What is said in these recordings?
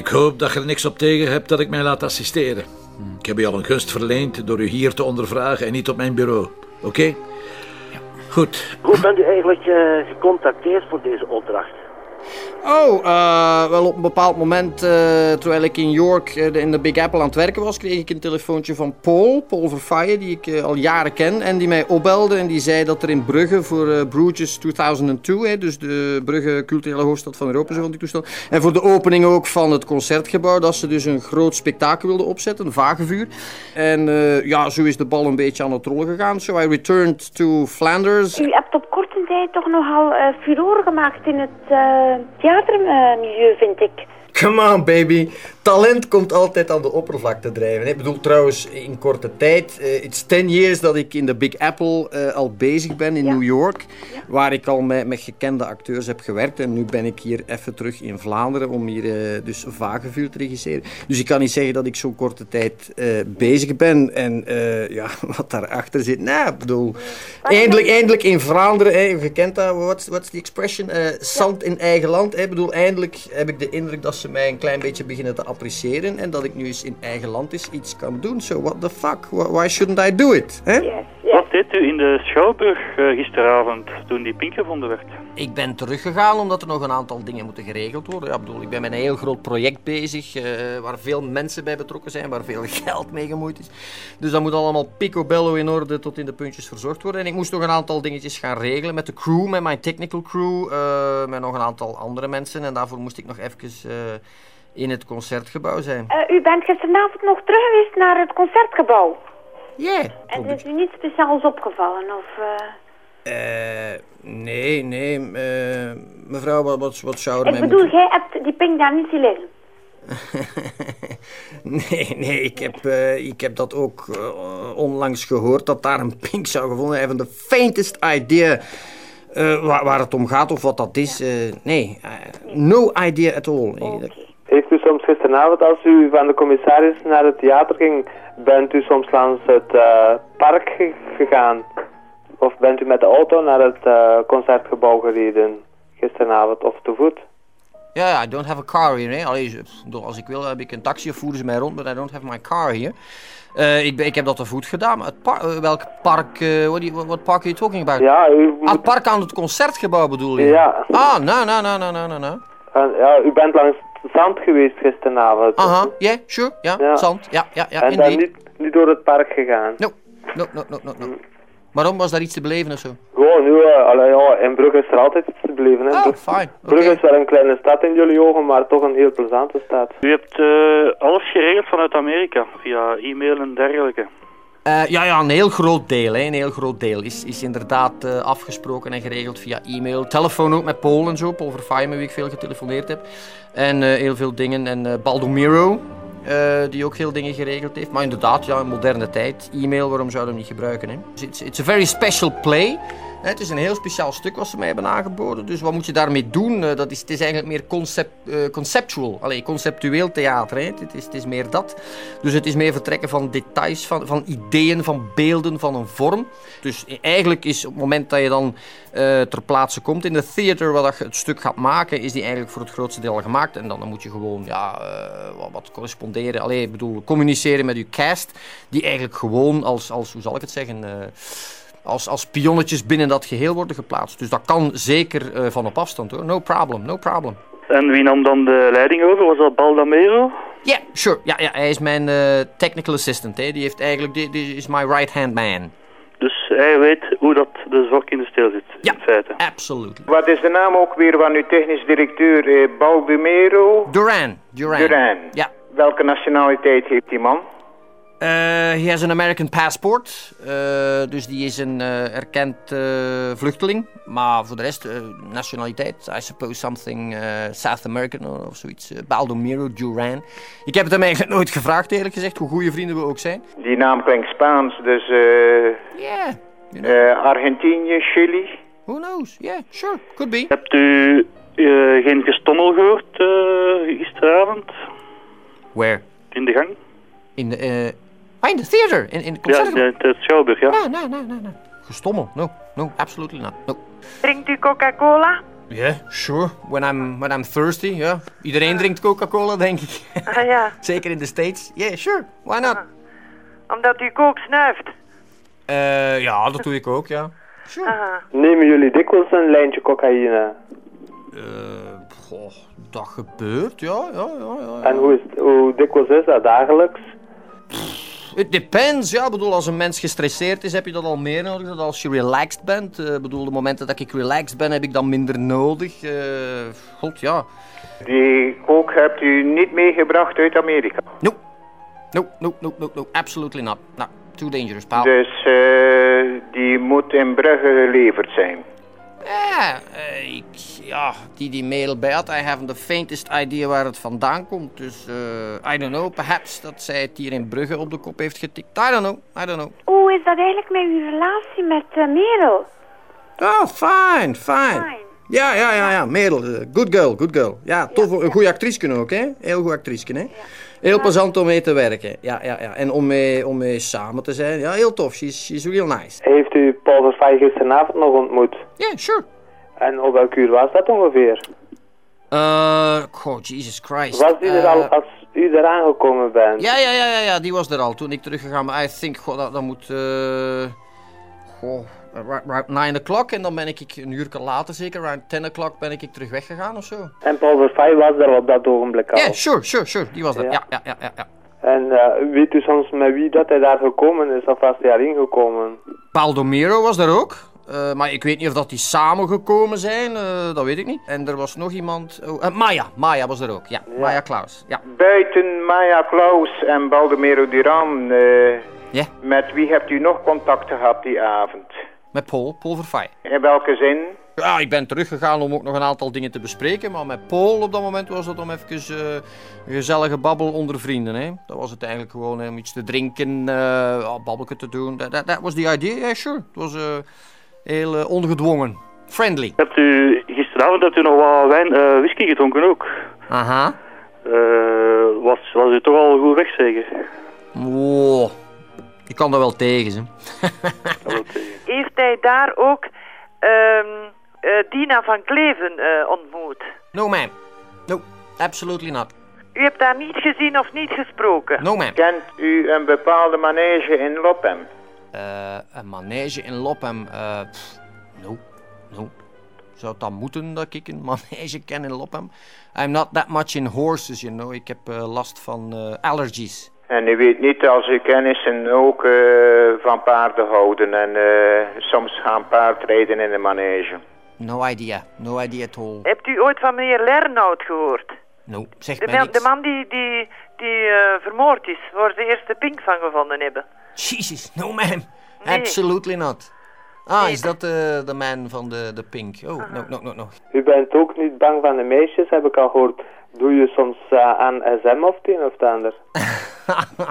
Ik hoop dat je er niks op tegen hebt dat ik mij laat assisteren. Ik heb u al een gunst verleend door u hier te ondervragen en niet op mijn bureau. Oké? Goed. Hoe bent u eigenlijk eh, gecontacteerd voor deze opdracht? Oh, uh, wel op een bepaald moment, uh, terwijl ik in York uh, in de Big Apple aan het werken was, kreeg ik een telefoontje van Paul, Paul Verfaye, die ik al jaren ken. En die mij opbelde en die zei dat er in Brugge voor Bruges 2002, hè, dus de Brugge culturele hoofdstad van Europa, zo van. En voor de opening ook van het concertgebouw, dat ze dus een groot spektakel wilden opzetten, een vagevuur. En ja, zo is de bal een beetje aan het rollen gegaan. So I returned to Flanders. Tijd toch nogal furoren gemaakt in het theatermilieu, vind ik. Come on, baby. Talent komt altijd aan de oppervlakte drijven. Ik bedoel trouwens, in korte tijd. Uh, it's 10 years dat ik in de Big Apple uh, al bezig ben in New York. Ja. Waar ik al met, met gekende acteurs heb gewerkt. En nu ben ik hier even terug in Vlaanderen om hier uh, dus vagevuur te regisseren. Dus ik kan niet zeggen dat ik zo'n korte tijd bezig ben. En ja, wat daarachter zit. Nou, ik bedoel, eindelijk, eindelijk in Vlaanderen. Hè, je kent dat, what's, what's the expression? zand in eigen land. Ik bedoel, eindelijk heb ik de indruk dat ze mij een klein beetje beginnen te appreciëren en dat ik nu eens in eigen land eens iets kan doen. So what the fuck? Why shouldn't I do it? Yes, Wat deed u in de Schouwburg uh, gisteravond toen die pink gevonden werd? Ik ben teruggegaan omdat er nog een aantal dingen moeten geregeld worden. Ja, bedoel, ik ben met een heel groot project bezig uh, waar veel mensen bij betrokken zijn, waar veel geld mee gemoeid is. Dus dat moet allemaal picobello in orde tot in de puntjes verzorgd worden. En ik moest nog een aantal dingetjes gaan regelen met de crew, met mijn technical crew, uh, met nog een aantal andere mensen. En daarvoor moest ik nog even in het concertgebouw zijn. Uh, u bent gisteravond nog terug geweest naar het concertgebouw? Ja. Yeah, en is u niet speciaals opgevallen? Of, uh... Uh, nee, nee. Mevrouw, wat, wat, wat zou er Ik bedoel, jij hebt die pink daar niet zien liggen. nee, nee, ik heb, uh, ik heb dat ook uh, onlangs gehoord, dat daar een pink zou gevonden hebben. De faintest idea uh, waar, waar, het om gaat of wat dat is. nee, no idea at all. Okay. Soms gisteravond, als u van de commissaris naar het theater ging, bent u soms langs het uh, park gegaan? Of bent u met de auto naar het uh, concertgebouw gereden gisteravond of te voet? Ja, yeah, I don't have a car here. Eh? Allee, als ik wil heb ik een taxi of voeren ze mij rond, but I don't have my car here. Uh, ik, ik, heb dat te voet gedaan. Maar het par welk park, uh, what, park are you talking about? Ja, u ah, het park aan het concertgebouw bedoel je? Ja. Ah, nou, nou, nou, nou, nou, nou. Ja, u bent langs zand geweest gisteravond. Aha, yeah, sure, ja, ja. zand, ja, ja, ja, En dan niet, niet door het park gegaan? No, no, no, no, no. no. Waarom was daar iets te beleven of zo? Gewoon, nu, uh, allee, ja, in Brugge is er altijd iets te beleven. Hè. Oh, fijn. Brugge okay. is wel een kleine stad in jullie ogen, maar toch een heel plezante stad. U hebt uh, alles geregeld vanuit Amerika, via e-mail en dergelijke. Uh, ja, ja, een heel groot deel. Hè. Een heel groot deel is, is inderdaad uh, afgesproken en geregeld via e-mail. Telefoon ook met Paul en zo. Paul Verfaye, met wie ik veel getelefoneerd heb. En uh, heel veel dingen. En Baldomiro, die ook heel dingen geregeld heeft. Maar inderdaad, ja, in moderne tijd. E-mail, waarom zouden we hem niet gebruiken? Hè? It's, it's a very special play. Het is een heel speciaal stuk wat ze mij hebben aangeboden. Dus wat moet je daarmee doen? Uh, dat is, het is eigenlijk meer concept, uh, conceptual. Allee, conceptueel theater. Hè? Het, is, het is meer dat. Dus het is meer vertrekken van details, van, van ideeën, van beelden, van een vorm. Dus eigenlijk is op het moment dat je dan uh, ter plaatse komt in de theater, wat je het stuk gaat maken, is die eigenlijk voor het grootste deel gemaakt. En dan, dan moet je gewoon ja, wat, wat, corresponderen. Allee, ik bedoel, communiceren met je cast. Die eigenlijk gewoon als, als hoe zal ik het zeggen als, als pionnetjes binnen dat geheel worden geplaatst. Dus dat kan zeker uh, van op afstand hoor. No problem, no problem. En wie nam dan de leiding over? Was dat Baldamero? Ja, yeah, sure. Ja, ja, hij is mijn uh, technical assistant. Hè. Die heeft eigenlijk, die, die is my right hand man. Dus hij weet hoe dat de zorg in de steel zit, ja, in feite. absoluut. Wat is de naam ook weer van uw technisch directeur, eh, Baldemero? Duran. Duran. Duran. Ja. Welke nationaliteit heeft die man? Uh, he has an American passport. Uh, dus die is een uh, erkend vluchteling. Maar voor de rest, nationaliteit, I suppose something South American of zoiets. Baldomero Duran. Ik heb het hem eigenlijk nooit gevraagd, eerlijk gezegd, hoe goede vrienden we ook zijn. Die naam klinkt Spaans, dus. Ja. Yeah, you know. Argentinië, Chili. Who knows? Yeah, sure, could be. Hebt u geen gestommel gehoord gisteravond? Where? In de gang. In de. Ah, in de theater, in, in het concert. Ja, het Schouwburg, ja. Nee, nee, nee, nee. Gestommel, no, no, absolutely not, no. Drinkt u Coca-Cola? Yeah, sure. When I'm, when I'm thirsty, ja. Iedereen drinkt Coca-Cola, denk ik. Ah ja, Zeker in de States. Yeah, sure. Why not? omdat u ook snuift. Eh, ja, dat doe ik ook, ja. Sure. Aha. Nemen jullie dikwijls een lijntje cocaïne? Eh, goh, dat gebeurt, ja, ja, ja, ja. En hoe, is, hoe dikwijls is dat dagelijks? It depends, ja. Ik bedoel, als een mens gestresseerd is, heb je dat al meer nodig dan als je relaxed bent. Eh, Ik bedoel, de momenten dat ik relaxed ben, heb ik dan minder nodig. Eh, God, ja. Die kook hebt u niet meegebracht uit Amerika. No. No, no, no, no, no. Absolutely not. No, too dangerous, pal. Dus eh, die moet in Brugge geleverd zijn. Ja, eh, ik, ja, die die mail bij had, I haven't the faintest idea waar het vandaan komt. Dus, eh, I don't know, perhaps dat zij het hier in Brugge op de kop heeft getikt. I don't know, I don't know. Hoe is dat eigenlijk met uw relatie met eh, Merel? Oh, fine, fine. Fine. Ja, ja, ja, ja, Merel, good girl, good girl. Ja, tof, een goede actrice ook, hè. Heel goed actrice, hè. Heel plezant om mee te werken. Ja, ja, ja. En om mee, om mee samen te zijn. Ja, heel tof. She's, she's real nice. Heeft Paul Vervaai gisteravond nog ontmoet? Yeah, sure. En op welk uur was dat ongeveer? Uh, oh, Jesus Christ. Was die er Eh, al als u eraan gekomen bent? Ja, ja, ja, ja, ja, die was er al toen ik teruggegaan ben. I think, goh, dat, dat moet... eh goh, right, right 9 o'clock. En dan ben ik een uur later zeker, around 10 o'clock ben ik terug weggegaan of zo. En Paul Vervaai was er op dat ogenblik al? Ja, sure, sure, sure. Die was er. Ja. Ja, ja, ja, ja. En eh, weet u soms met wie dat hij daar gekomen is of was hij daarin gekomen? Paul Domero was daar ook. Eh, maar ik weet niet of dat die samengekomen zijn, eh, dat weet ik niet. En er was nog iemand... Oh, Maya, Maya was er ook, ja. Maya Klaus, ja. Buiten Maya Klaus en Baldomero Duran, eh, Ja, met wie hebt u nog contact gehad die avond? met Paul, Paul Verfaai. In welke zin? Ja, ik ben teruggegaan om ook nog een aantal dingen te bespreken. Maar met Paul op dat moment was het om even eh, een gezellige babbel onder vrienden. Hè. Dat was het eigenlijk gewoon hè, om iets te drinken, eh ja, babbelken te doen. Dat was the idea, yeah, sure. Het was eh, heel ongedwongen. Friendly. Hebt u, gisteravond hebt u nog wat wijn, eh, whisky gedronken ook. Aha. Eh, was, was u toch al goed weg, zeker? Wow. Ik kan daar wel tegen, ze. Dat. Heeft hij daar ook ehm, eh, Dina van Kleven eh, ontmoet? No, ma'am. No, absolutely not. U hebt haar niet gezien of niet gesproken? No, ma'am. Kent u een bepaalde manege in Loppem? Eh, een manege in Lopham. eh pff, no, no. Zou het dan moeten dat ik een manege ken in Lopham? I'm not that much in horses, you know. Ik heb eh, last van eh, allergies. En u weet niet als u kennissen ook eh, van paarden houden en eh, soms gaan paardrijden in de manege. No idea. No idea at all. Hebt u ooit van meneer Lernout gehoord? No, zeg De, mij man- niks. de man die, die, die eh, vermoord is, waar ze eerst de pink van gevonden hebben. Jesus, no ma'am. Nee. Absolutely not. Ah, Nee, is dat de, de man van de, de pink? Oh, no, no, no, no. U bent ook niet bang van de meisjes, heb ik al gehoord. Doe je soms eh, aan SM of het een of het ander?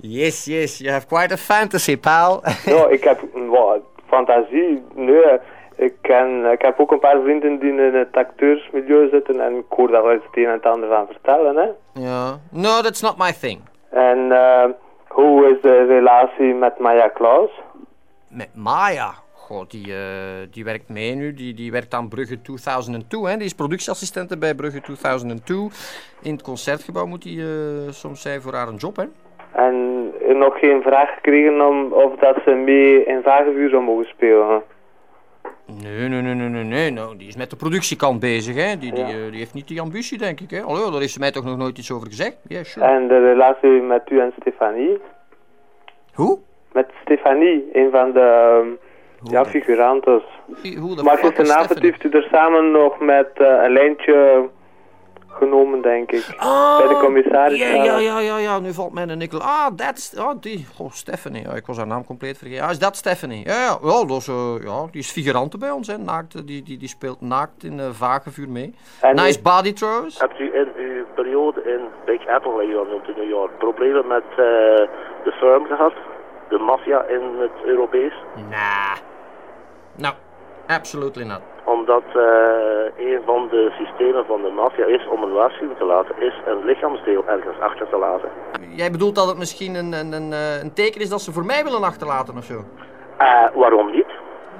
yes, yes, you have quite a fantasy, pal. Ja, ik heb wat, fantasie. Nee, ik, ken, ik heb ook een paar vrienden die in het acteursmilieu zitten en ik hoor daar wel eens het een en het ander van vertellen. Hè. ja. No, that's not my thing. En eh, hoe is de relatie met Maya Klaus? Met Maya. Goh, die, eh, die werkt mee nu. Die, die werkt aan Brugge 2002. Hè. Die is productieassistente bij Brugge 2002. In het concertgebouw moet die eh, soms zijn voor haar een job, hè. En nog geen vraag gekregen om of dat ze mee in Vagevuur zou mogen spelen. Nee, nee, nee, nee, nee, nee. Nou, die is met de productiekant bezig, hè. Die, die, Ja. eh, die heeft niet die ambitie, denk ik, hè. Allee, daar heeft ze mij toch nog nooit iets over gezegd. Ja, sure. En de relatie met u en Stefanie? Hoe? Met Stefanie, een van de ehm, ja, figurantes. Hoe de Maar gisteravond heeft u er samen nog met eh, een lijntje genomen, denk ik. Ah, Bij de commissaris. Ja, eh, ja, ja, ja, ja, nu valt mij een nikkel. Ah, dat is, ah, die, oh, Stephanie. Ja, ik was haar naam compleet vergeten. Ah, is dat Stephanie? Ja, ja, ja, dat is, eh, ja die is figurante bij ons, hè. Naakt, die, die, die speelt naakt in uh, Vagevuur mee. En nice body trouwens. Hebt u in uw periode in Big Apple, noemt in New York, problemen met eh, de firm gehad? De maffia in het Europees? Nah. No, absolutely not. Omdat eh, een van de systemen van de maffia is om een waarschuwing te laten, is een lichaamsdeel ergens achter te laten. Jij bedoelt dat het misschien een, een, een, eh, een teken is dat ze voor mij willen achterlaten of zo? Eh, waarom niet?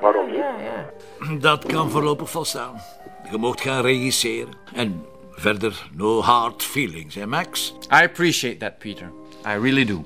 Waarom niet? Ja, ja. Dat kan voorlopig volstaan. Je mocht gaan regisseren. En verder no hard feelings, hè Max? I appreciate that, Peter. I really do.